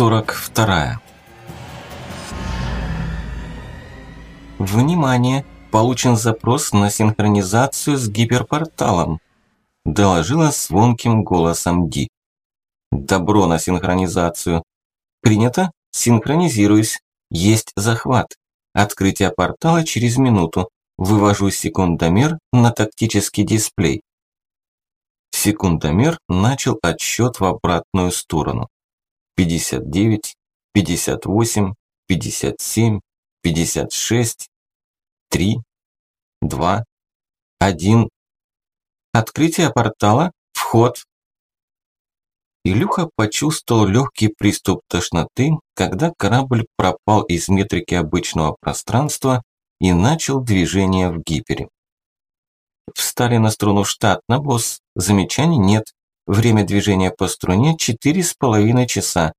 Глава 42 Внимание! Получен запрос на синхронизацию с гиперпорталом. Доложила звонким голосом Ди. Добро на синхронизацию. Принято? Синхронизируюсь. Есть захват. Открытие портала через минуту. Вывожу секундомер на тактический дисплей. Секундомер начал отсчет в обратную сторону. 59, 58, 57, 56, 3, 2, 1. Открытие портала, вход. Илюха почувствовал легкий приступ тошноты, когда корабль пропал из метрики обычного пространства и начал движение в гипере. Встали на струну штатно, босс. Замечаний нет. Время движения по струне четыре с половиной часа.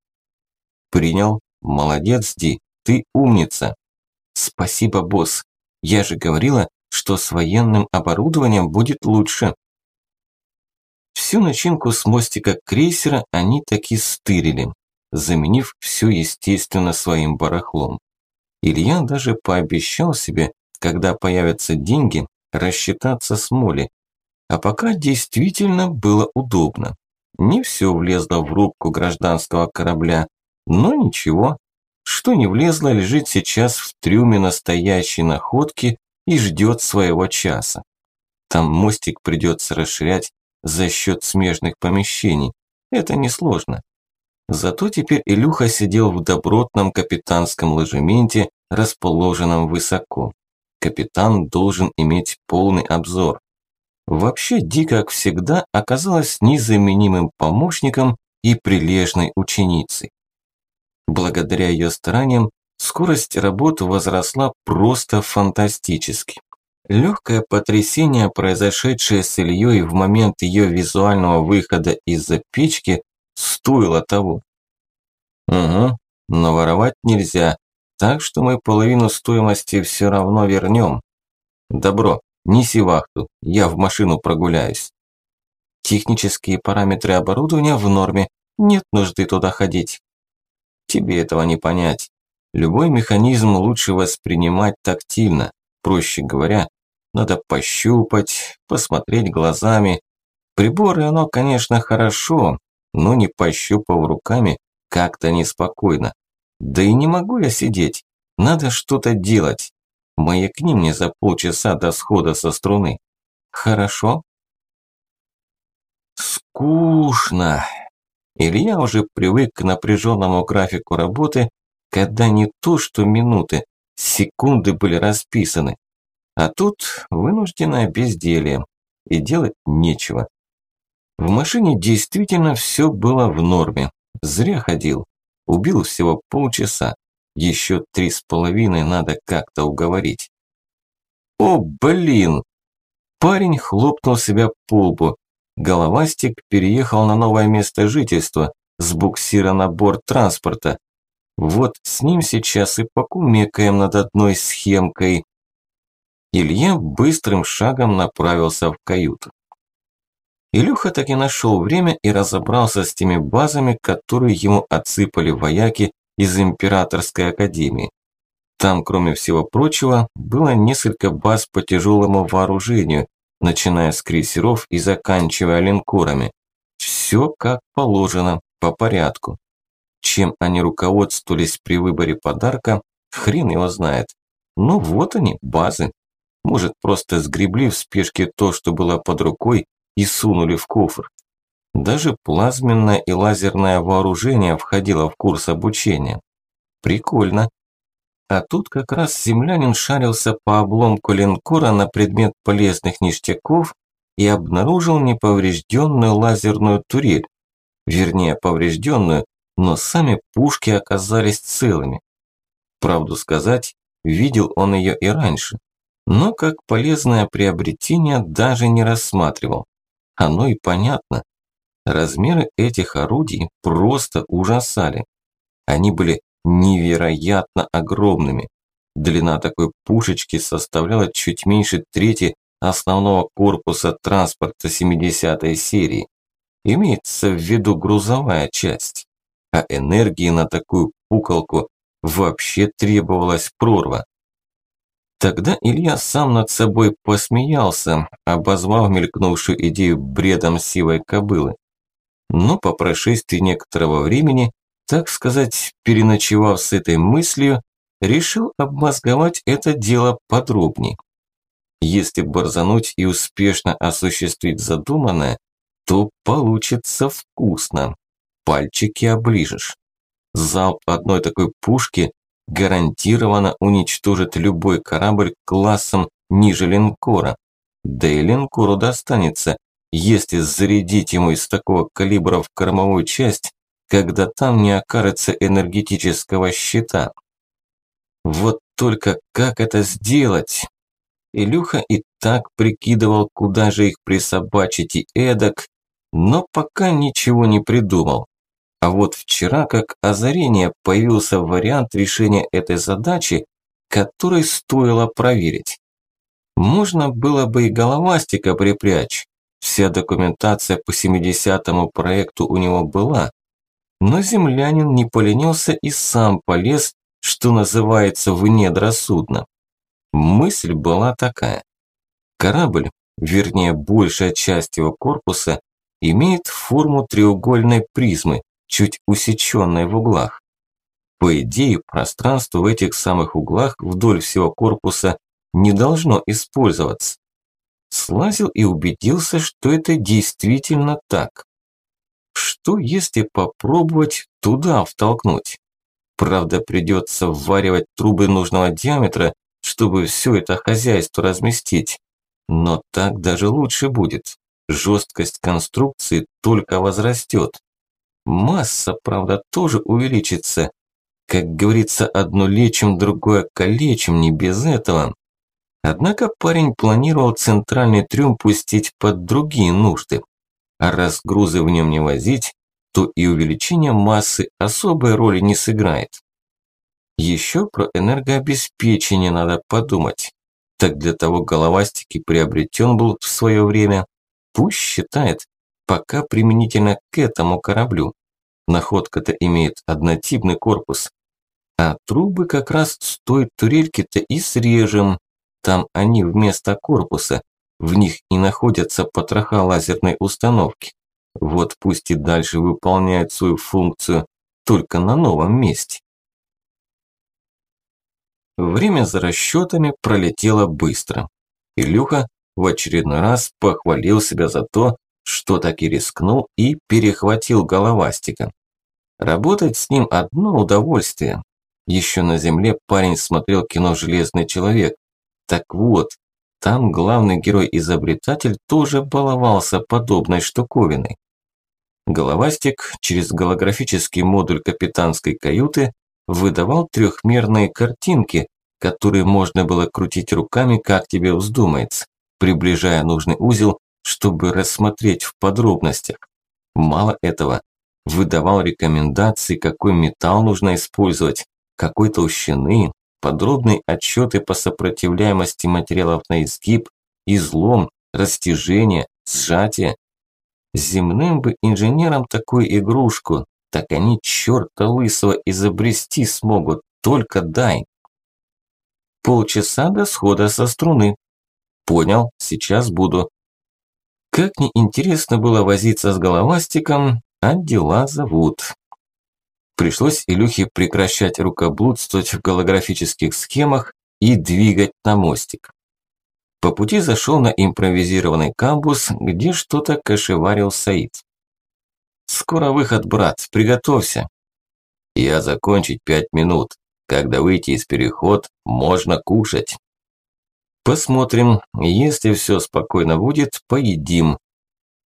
Принял. Молодец, Ди. Ты умница. Спасибо, босс. Я же говорила, что с военным оборудованием будет лучше. Всю начинку с мостика крейсера они таки стырили, заменив все естественно своим барахлом. Илья даже пообещал себе, когда появятся деньги, рассчитаться с Моли. А пока действительно было удобно. Не все влезло в рубку гражданского корабля, но ничего. Что не влезло, лежит сейчас в трюме настоящей находки и ждет своего часа. Там мостик придется расширять за счет смежных помещений. Это несложно. Зато теперь Илюха сидел в добротном капитанском ложементе, расположенном высоко капитан должен иметь полный обзор. Вообще Ди, как всегда, оказалась незаменимым помощником и прилежной ученицей. Благодаря ее стараниям скорость работы возросла просто фантастически. Легкое потрясение, произошедшее с Ильей в момент ее визуального выхода из-за печки, стоило того. Угу, но воровать нельзя, так что мы половину стоимости все равно вернем. Добро, неси вахту, я в машину прогуляюсь. Технические параметры оборудования в норме, нет нужды туда ходить. Тебе этого не понять. Любой механизм лучше воспринимать тактильно. Проще говоря, надо пощупать, посмотреть глазами. Приборы оно, конечно, хорошо, но не пощупав руками, как-то неспокойно. Да и не могу я сидеть. Надо что-то делать. Маякни мне за полчаса до схода со струны. Хорошо? Скучно. Илья уже привык к напряженному графику работы, когда не то что минуты, секунды были расписаны. А тут вынужденное безделье, и делать нечего. В машине действительно все было в норме. Зря ходил. Убил всего полчаса. Еще три с половиной надо как-то уговорить. О, блин! Парень хлопнул себя по лбу. Головастик переехал на новое место жительства с буксира на борт транспорта. Вот с ним сейчас и покумекаем над одной схемкой. Илья быстрым шагом направился в каюту. Илюха так и нашел время и разобрался с теми базами, которые ему отсыпали вояки из Императорской Академии. Там, кроме всего прочего, было несколько баз по тяжелому вооружению, начиная с крейсеров и заканчивая линкорами. Все как положено, по порядку. Чем они руководствовались при выборе подарка, хрен его знает. Ну вот они, базы. Может, просто сгребли в спешке то, что было под рукой, и сунули в кофр. Даже плазменное и лазерное вооружение входило в курс обучения. Прикольно. А тут как раз землянин шарился по обломку линкора на предмет полезных ништяков и обнаружил неповрежденную лазерную турель. Вернее, поврежденную, но сами пушки оказались целыми. Правду сказать, видел он ее и раньше, но как полезное приобретение даже не рассматривал. Оно и понятно. Размеры этих орудий просто ужасали. Они были невероятно огромными. Длина такой пушечки составляла чуть меньше трети основного корпуса транспорта 70-й серии. Имеется в виду грузовая часть. а энергии на такую пуколку вообще требовалась прорва. Тогда Илья сам над собой посмеялся, обозвав мелькнувшую идею бредом сивой кобылы. Но по прошествии некоторого времени, так сказать, переночевав с этой мыслью, решил обмозговать это дело подробнее. Если борзануть и успешно осуществить задуманное, то получится вкусно. Пальчики оближешь. Залп одной такой пушки гарантированно уничтожит любой корабль классом ниже линкора. Да и линкору достанется, если зарядить ему из такого калибра в кормовую часть, когда там не окажется энергетического щита. Вот только как это сделать? Илюха и так прикидывал, куда же их присобачить и эдак, но пока ничего не придумал. А вот вчера, как озарение, появился вариант решения этой задачи, который стоило проверить. Можно было бы и головастика припрячь. Вся документация по 70-му проекту у него была. Но землянин не поленился и сам полез, что называется, в недра судна. Мысль была такая. Корабль, вернее большая часть его корпуса, имеет форму треугольной призмы, чуть усеченной в углах. По идее, пространство в этих самых углах вдоль всего корпуса не должно использоваться. Слазил и убедился, что это действительно так. Что если попробовать туда втолкнуть? Правда, придется вваривать трубы нужного диаметра, чтобы все это хозяйство разместить. Но так даже лучше будет. Жесткость конструкции только возрастет. Масса, правда, тоже увеличится. Как говорится, одно лечим, другое калечим, не без этого. Однако парень планировал центральный трюм пустить под другие нужды. А раз грузы в нем не возить, то и увеличение массы особой роли не сыграет. Еще про энергообеспечение надо подумать. Так для того головастики приобретен был в свое время. Пусть считает, пока применительно к этому кораблю. Находка-то имеет однотипный корпус. А трубы как раз с той турельки-то и срежем. Там они вместо корпуса. В них и находятся потроха лазерной установки. Вот пусть и дальше выполняют свою функцию, только на новом месте. Время за расчетами пролетело быстро. Илюха в очередной раз похвалил себя за то, что таки рискнул и перехватил головастика. Работать с ним одно удовольствие. Еще на земле парень смотрел кино «Железный человек». Так вот, там главный герой-изобретатель тоже баловался подобной штуковиной. Головастик через голографический модуль капитанской каюты выдавал трехмерные картинки, которые можно было крутить руками, как тебе вздумается, приближая нужный узел чтобы рассмотреть в подробностях. Мало этого, выдавал рекомендации, какой металл нужно использовать, какой толщины, подробные отчеты по сопротивляемости материалов на изгиб, излом, растяжение, сжатие. Земным бы инженерам такую игрушку, так они черта лысого изобрести смогут, только дай. Полчаса до схода со струны. Понял, сейчас буду. Как ни интересно было возиться с головастиком, а дела зовут. Пришлось Илюхе прекращать рукоблудствовать в голографических схемах и двигать на мостик. По пути зашел на импровизированный камбус, где что-то кошеварил Саид. «Скоро выход, брат, приготовься». «Я закончить пять минут. Когда выйти из переход, можно кушать». Посмотрим, если все спокойно будет, поедим.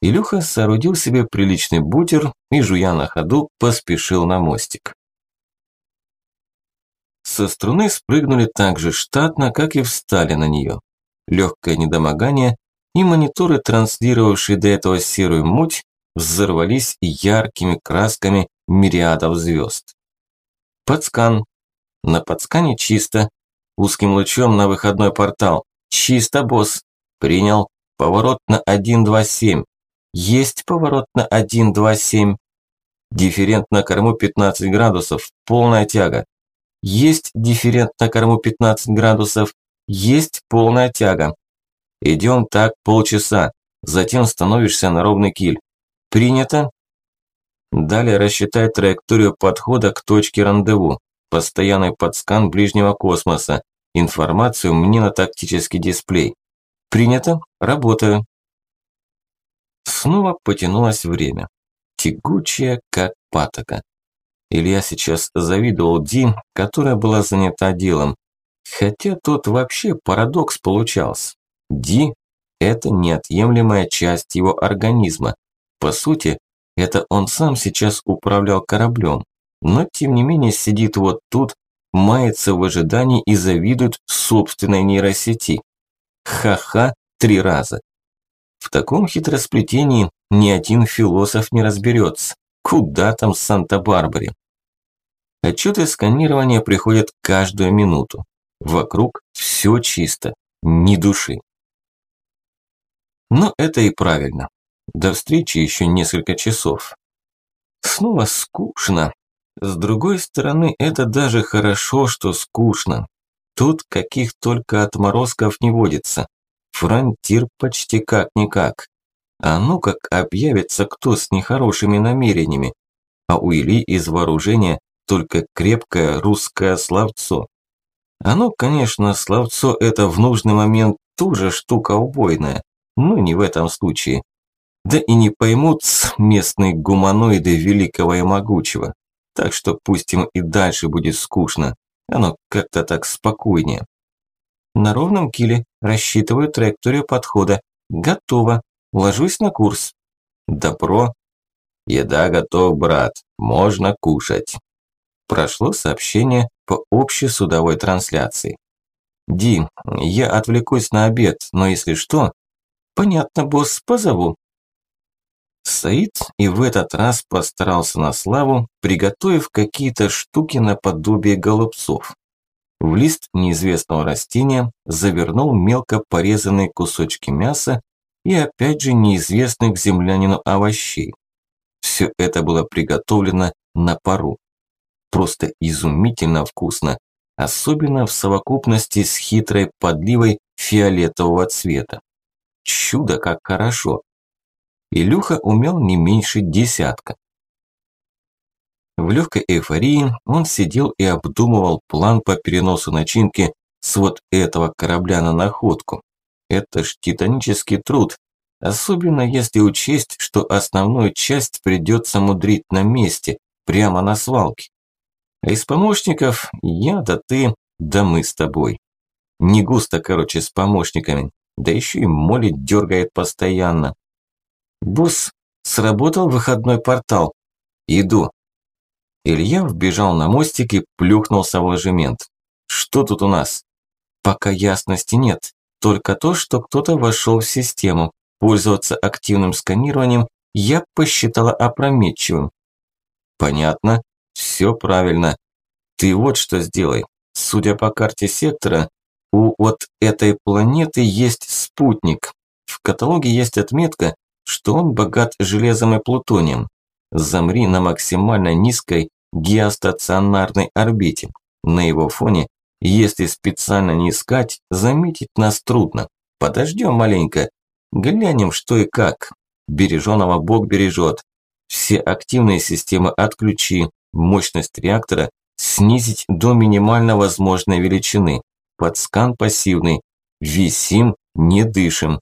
Илюха соорудил себе приличный бутер и, жуя на ходу, поспешил на мостик. Со струны спрыгнули так же штатно, как и встали на нее. Легкое недомогание и мониторы, транслировавшие до этого серую муть, взорвались яркими красками мириадов звезд. Подскан. На подскане чисто, Узким лучом на выходной портал. Чисто, босс. Принял. Поворот на 127. Есть поворот на 127. Дифферент на корму 15 градусов, полная тяга. Есть дифферент на корму 15 градусов, есть полная тяга. Идем так полчаса, затем становишься на ровный киль. Принято? Далее рассчитай траекторию подхода к точке рандеву. Постоянный подскан ближнего космоса. Информацию мне на тактический дисплей. Принято? Работаю. Снова потянулось время. Тягучее, как патока. Илья сейчас завидовал Ди, которая была занята делом. Хотя тут вообще парадокс получался. Ди – это неотъемлемая часть его организма. По сути, это он сам сейчас управлял кораблем. Но тем не менее сидит вот тут, мается в ожидании и завидует собственной нейросети. Ха-ха три раза. Таком хитросплетении ни один философ не разберется. Куда там Санта-Барбаре? Отчеты сканирования приходят каждую минуту. Вокруг все чисто, ни души. Но это и правильно. До встречи еще несколько часов. Снова скучно. С другой стороны, это даже хорошо, что скучно. Тут каких только отморозков не водится. Фронтир почти как-никак. А ну как объявится кто с нехорошими намерениями. А у Ильи из вооружения только крепкое русское словцо. Оно, конечно, словцо это в нужный момент тоже штука убойная, но не в этом случае. Да и не поймут местные гуманоиды великого и могучего. Так что пусть им и дальше будет скучно. Оно как-то так спокойнее. На ровном киле рассчитываю траекторию подхода. Готово. Ложусь на курс. Добро. Еда готов, брат. Можно кушать. Прошло сообщение по общей судовой трансляции. Ди, я отвлекусь на обед, но если что... Понятно, босс, позову. Саид и в этот раз постарался на славу, приготовив какие-то штуки наподобие голубцов. В лист неизвестного растения завернул мелко порезанные кусочки мяса и опять же неизвестных землянину овощей. Все это было приготовлено на пару. Просто изумительно вкусно, особенно в совокупности с хитрой подливой фиолетового цвета. Чудо как хорошо! Илюха умел не меньше десятка. В легкой эйфории он сидел и обдумывал план по переносу начинки с вот этого корабля на находку. Это ж титанический труд, особенно если учесть, что основную часть придется мудрить на месте, прямо на свалке. А из помощников я да ты, да мы с тобой. Не густо, короче, с помощниками, да еще и Молли дергает постоянно. Босс, сработал выходной портал. Иду. Илья вбежал на мостик и плюхнулся в ложемент. Что тут у нас? Пока ясности нет. Только то, что кто-то вошел в систему. Пользоваться активным сканированием я посчитала опрометчивым. Понятно. Все правильно. Ты вот что сделай. Судя по карте сектора, у вот этой планеты есть спутник. В каталоге есть отметка, что он богат железом и плутонием замри на максимально низкой геостационарной орбите. На его фоне, если специально не искать, заметить нас трудно. Подождем маленько, глянем что и как. Береженого Бог бережет. Все активные системы отключи, мощность реактора снизить до минимально возможной величины. Подскан пассивный. Висим, не дышим.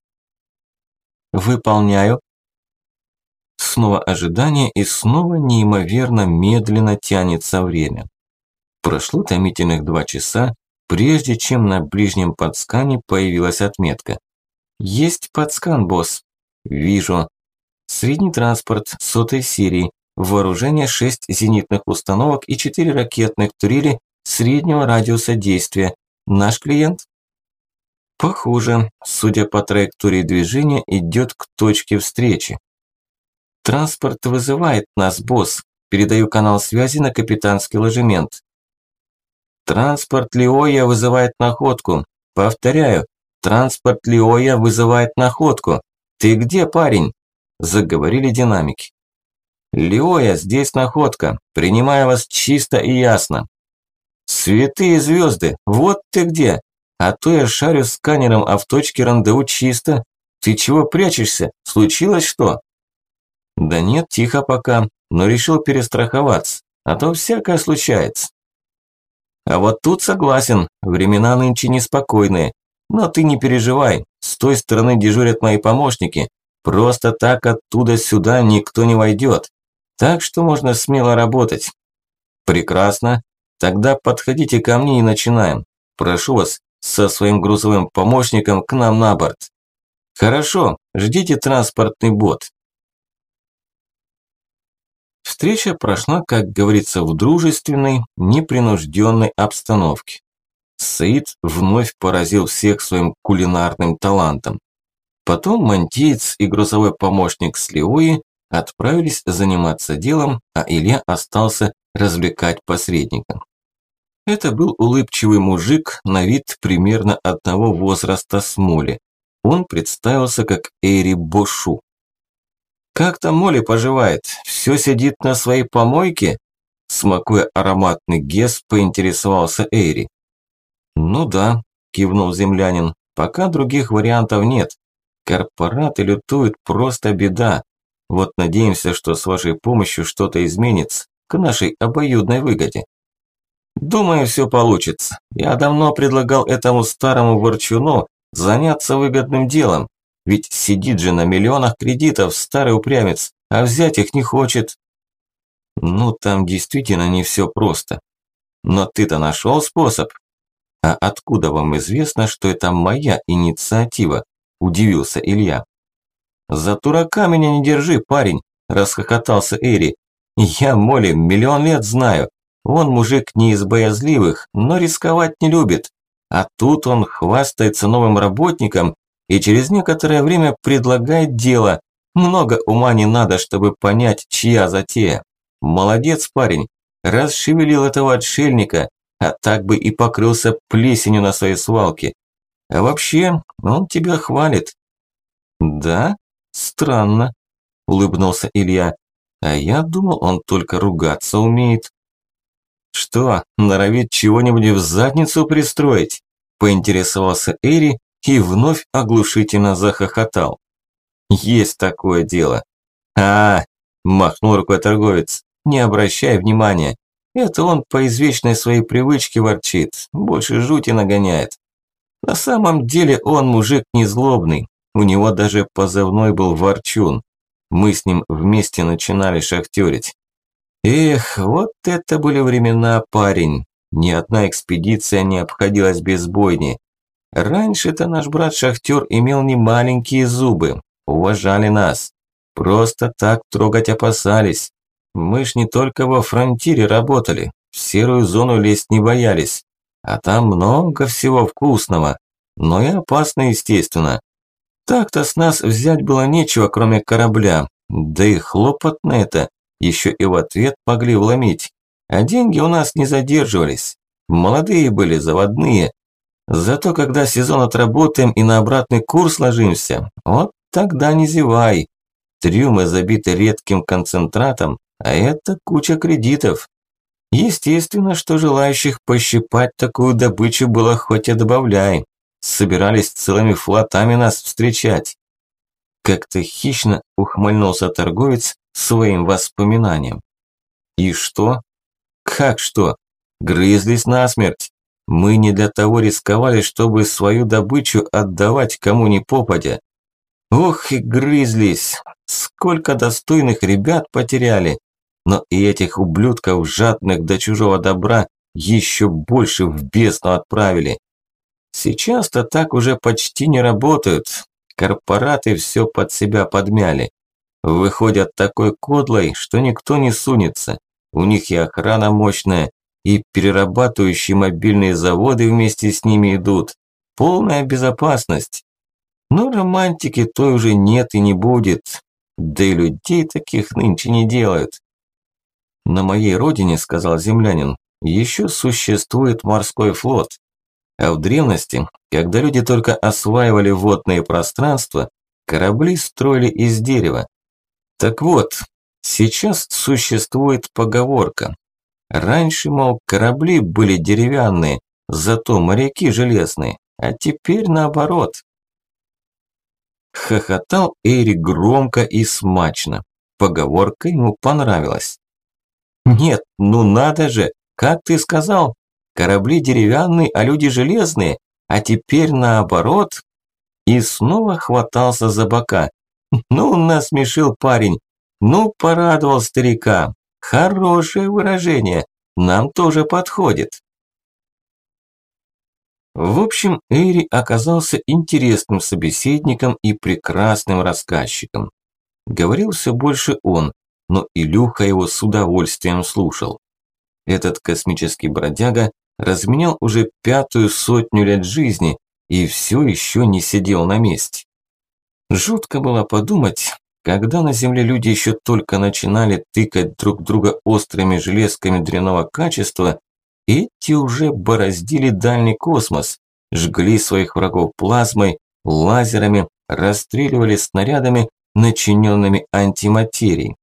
Выполняю, Снова ожидание и снова неимоверно медленно тянется время. Прошло томительных два часа, прежде чем на ближнем подскане появилась отметка. «Есть подскан, босс». «Вижу». Средний транспорт сотой серии, вооружение 6 зенитных установок и 4 ракетных турели среднего радиуса действия. Наш клиент? Похоже, судя по траектории движения, идет к точке встречи. «Транспорт вызывает нас, босс. Передаю канал связи на капитанский ложемент». «Транспорт Лиоя вызывает находку. Повторяю, транспорт Лиоя вызывает находку. Ты где, парень?» Заговорили динамики. Леоя, здесь находка. Принимаю вас чисто и ясно. Святые звезды, вот ты где. А то я шарю сканером, а в точке рандеву чисто. Ты чего прячешься? Случилось что? Да нет, тихо пока, но решил перестраховаться, а то всякое случается. А вот тут согласен, времена нынче неспокойные. Но ты не переживай, с той стороны дежурят мои помощники. Просто так оттуда сюда никто не войдет. Так что можно смело работать. Прекрасно. Тогда подходите ко мне и начинаем. Прошу вас, со своим грузовым помощником к нам на борт. Хорошо, ждите транспортный бот. Встреча прошла, как говорится, в дружественной, непринужденной обстановке. Саид вновь поразил всех своим кулинарным талантом. Потом мантиец и грузовой помощник Слиои отправились заниматься делом, а Илья остался развлекать посредника. Это был улыбчивый мужик на вид примерно одного возраста с Моли. Он представился как Эри Бошу. «Как там Молли поживает? Все сидит на своей помойке?» Смакуя ароматный гес, поинтересовался Эйри. «Ну да», – кивнул землянин, – «пока других вариантов нет. Корпораты лютуют просто беда. Вот надеемся, что с вашей помощью что-то изменится к нашей обоюдной выгоде». «Думаю, все получится. Я давно предлагал этому старому ворчуну заняться выгодным делом, ведь сидит же на миллионах кредитов старый упрямец, а взять их не хочет. Ну, там действительно не все просто. Но ты-то нашел способ. А откуда вам известно, что это моя инициатива? Удивился Илья. За дурака меня не держи, парень, расхохотался Эри. Я Моли миллион лет знаю. Он мужик не из боязливых, но рисковать не любит. А тут он хвастается новым работником и через некоторое время предлагает дело. Много ума не надо, чтобы понять, чья затея. Молодец, парень. Расшевелил этого отшельника, а так бы и покрылся плесенью на своей свалке. А вообще, он тебя хвалит. Да? Странно, улыбнулся Илья. А я думал, он только ругаться умеет. Что, норовит чего-нибудь в задницу пристроить? Поинтересовался Эри и вновь оглушительно захохотал. Есть такое дело. А, махнул рукой торговец, не обращай внимания. Это он по извечной своей привычке ворчит, больше жути нагоняет. На самом деле он мужик не злобный, у него даже позывной был Ворчун. Мы с ним вместе начинали шахтерить. Эх, вот это были времена, парень. Ни одна экспедиция не обходилась без бойни. Раньше-то наш брат-шахтер имел не маленькие зубы, уважали нас. Просто так трогать опасались. Мы ж не только во фронтире работали, в серую зону лезть не боялись. А там много всего вкусного, но и опасно, естественно. Так-то с нас взять было нечего, кроме корабля, да и хлопотно это, еще и в ответ могли вломить. А деньги у нас не задерживались. Молодые были, заводные, Зато когда сезон отработаем и на обратный курс ложимся, вот тогда не зевай. Трюмы забиты редким концентратом, а это куча кредитов. Естественно, что желающих пощипать такую добычу было хоть и добавляй. Собирались целыми флотами нас встречать. Как-то хищно ухмыльнулся торговец своим воспоминанием. И что? Как что? Грызлись насмерть. Мы не для того рисковали, чтобы свою добычу отдавать кому ни попадя. Ох и грызлись, сколько достойных ребят потеряли. Но и этих ублюдков, жадных до чужого добра, еще больше в бездну отправили. Сейчас-то так уже почти не работают. Корпораты все под себя подмяли. Выходят такой кодлой, что никто не сунется. У них и охрана мощная, и перерабатывающие мобильные заводы вместе с ними идут. Полная безопасность. Но романтики той уже нет и не будет. Да и людей таких нынче не делают. На моей родине, сказал землянин, еще существует морской флот. А в древности, когда люди только осваивали водные пространства, корабли строили из дерева. Так вот, Сейчас существует поговорка. Раньше, мол, корабли были деревянные, зато моряки железные, а теперь наоборот. Хохотал Эри громко и смачно. Поговорка ему понравилась. «Нет, ну надо же, как ты сказал, корабли деревянные, а люди железные, а теперь наоборот?» И снова хватался за бока. «Ну, насмешил парень, ну, порадовал старика. Хорошее выражение, нам тоже подходит». В общем, Эри оказался интересным собеседником и прекрасным рассказчиком. Говорил все больше он, но Илюха его с удовольствием слушал. Этот космический бродяга разменял уже пятую сотню лет жизни и все еще не сидел на месте. Жутко было подумать, когда на Земле люди еще только начинали тыкать друг друга острыми железками дрянного качества, эти уже бороздили дальний космос, жгли своих врагов плазмой, лазерами, расстреливали снарядами, начиненными антиматерией.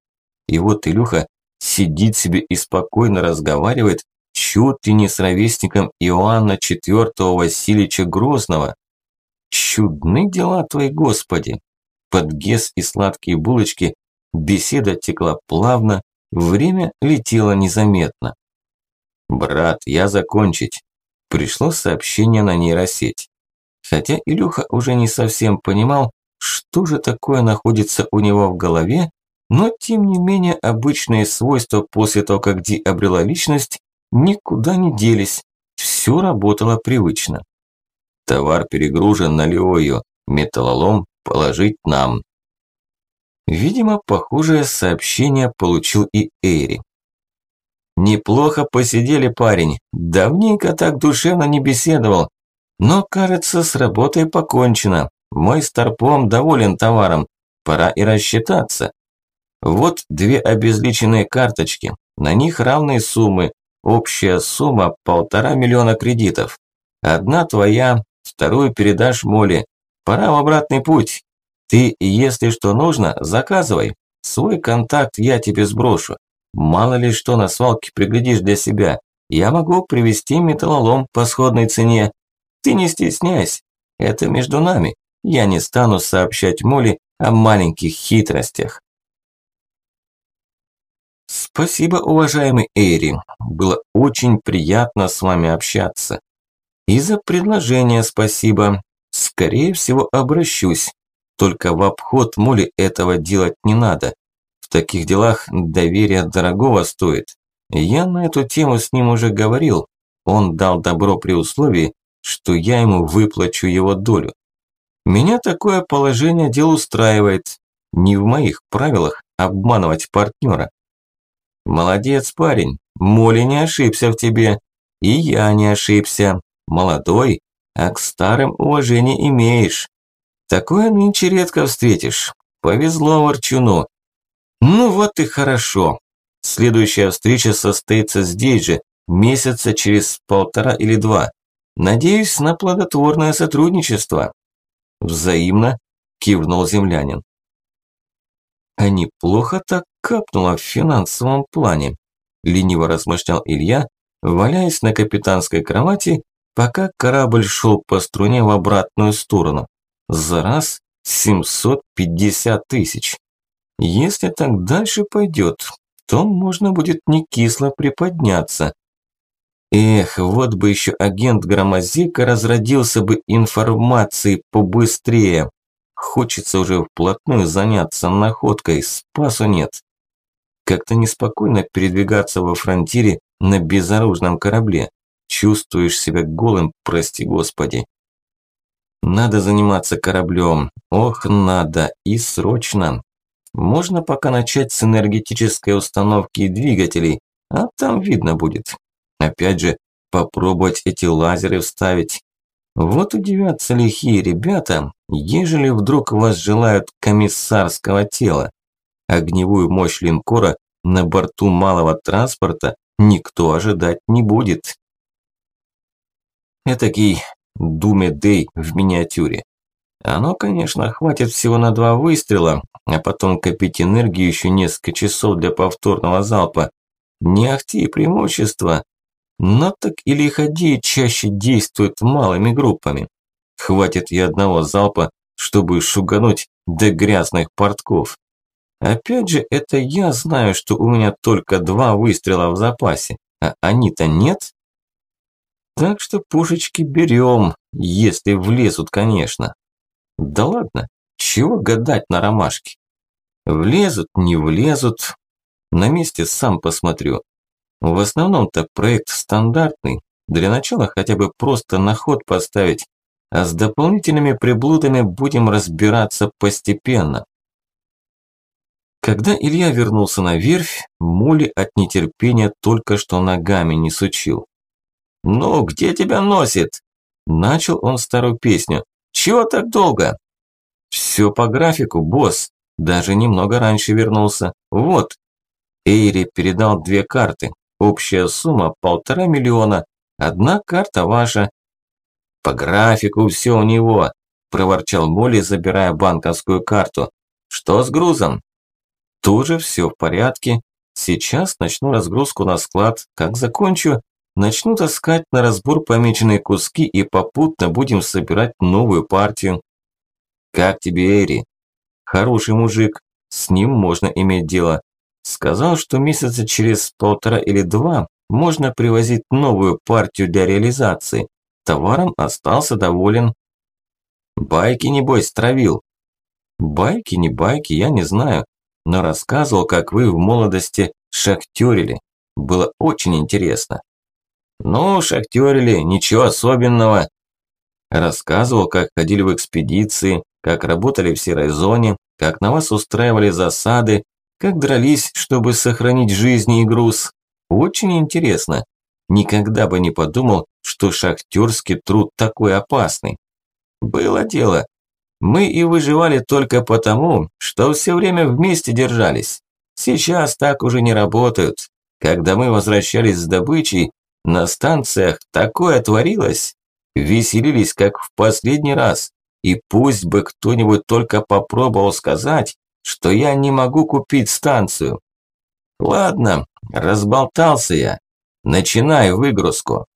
И вот Илюха сидит себе и спокойно разговаривает чуть ли не с ровесником Иоанна IV Васильевича Грозного. Чудны дела твои, Господи! Под гес и сладкие булочки беседа текла плавно, время летело незаметно. «Брат, я закончить». Пришло сообщение на нейросеть. Хотя Илюха уже не совсем понимал, что же такое находится у него в голове, но тем не менее обычные свойства после того, как Ди обрела личность, никуда не делись, все работало привычно. Товар перегружен на Леою, металлолом положить нам. Видимо, похожее сообщение получил и Эри. Неплохо посидели, парень. Давненько так душевно не беседовал. Но, кажется, с работой покончено. Мой старпом доволен товаром. Пора и рассчитаться. Вот две обезличенные карточки. На них равные суммы. Общая сумма полтора миллиона кредитов. Одна твоя, вторую передашь Моле. Пора в обратный путь. Ты, если что нужно, заказывай. Свой контакт я тебе сброшу. Мало ли что на свалке приглядишь для себя. Я могу привезти металлолом по сходной цене. Ты не стесняйся. Это между нами. Я не стану сообщать Молли о маленьких хитростях. Спасибо, уважаемый Эйри. Было очень приятно с вами общаться. И за предложение спасибо. Скорее всего, обращусь. Только в обход Молли этого делать не надо. В таких делах доверие дорогого стоит. Я на эту тему с ним уже говорил. Он дал добро при условии, что я ему выплачу его долю. Меня такое положение дел устраивает. Не в моих правилах обманывать партнера. Молодец, парень. Моли не ошибся в тебе. И я не ошибся. Молодой, а к старым уважение имеешь. Такое нынче редко встретишь. Повезло Ворчуну. Ну вот и хорошо. Следующая встреча состоится здесь же, месяца через полтора или два. Надеюсь на плодотворное сотрудничество. Взаимно, кивнул землянин. А неплохо так капнуло в финансовом плане, лениво размышлял Илья, валяясь на капитанской кровати, пока корабль шел по струне в обратную сторону. За раз 750 тысяч. Если так дальше пойдет, то можно будет не кисло приподняться. Эх, вот бы еще агент Громозека разродился бы информацией побыстрее. Хочется уже вплотную заняться находкой, спасу нет. Как-то неспокойно передвигаться во фронтире на безоружном корабле. Чувствуешь себя голым, прости господи. Надо заниматься кораблем. Ох, надо. И срочно. Можно пока начать с энергетической установки и двигателей, а там видно будет. Опять же, попробовать эти лазеры вставить. Вот удивятся лихие ребята, ежели вдруг вас желают комиссарского тела. Огневую мощь линкора на борту малого транспорта никто ожидать не будет. Этакий Думе Дэй в миниатюре. Оно, конечно, хватит всего на два выстрела, а потом копить энергию еще несколько часов для повторного залпа. Не ахти преимущество, но так и лиходеи чаще действуют малыми группами. Хватит и одного залпа, чтобы шугануть до грязных портков. Опять же, это я знаю, что у меня только два выстрела в запасе, а они-то нет. Так что пушечки берем, если влезут, конечно. Да ладно, чего гадать на ромашке? Влезут, не влезут. На месте сам посмотрю. В основном-то проект стандартный. Для начала хотя бы просто на ход поставить, а с дополнительными приблудами будем разбираться постепенно. Когда Илья вернулся на верфь, Мули от нетерпения только что ногами не сучил. «Ну, где тебя носит?» Начал он старую песню. «Чего так долго?» «Все по графику, босс. Даже немного раньше вернулся. Вот». Эйри передал две карты. Общая сумма полтора миллиона. Одна карта ваша. По графику все у него, проворчал Молли, забирая банковскую карту. Что с грузом? Тоже все в порядке. Сейчас начну разгрузку на склад. Как закончу, начну таскать на разбор помеченные куски и попутно будем собирать новую партию. Как тебе, Эри? Хороший мужик, с ним можно иметь дело. Сказал, что месяца через полтора или два можно привозить новую партию для реализации. Товаром остался доволен. Байки, небось, травил. Байки, не байки, я не знаю, но рассказывал, как вы в молодости шахтерили. Было очень интересно. Ну, шахтерили, ничего особенного. Рассказывал, как ходили в экспедиции, как работали в серой зоне, как на вас устраивали засады, как дрались, чтобы сохранить жизни и груз. Очень интересно. Никогда бы не подумал, что шахтерский труд такой опасный. Было дело. Мы и выживали только потому, что все время вместе держались. Сейчас так уже не работают. Когда мы возвращались с добычей, на станциях такое творилось. Веселились, как в последний раз. И пусть бы кто-нибудь только попробовал сказать, что я не могу купить станцию. Ладно, разболтался я. Начинай выгрузку.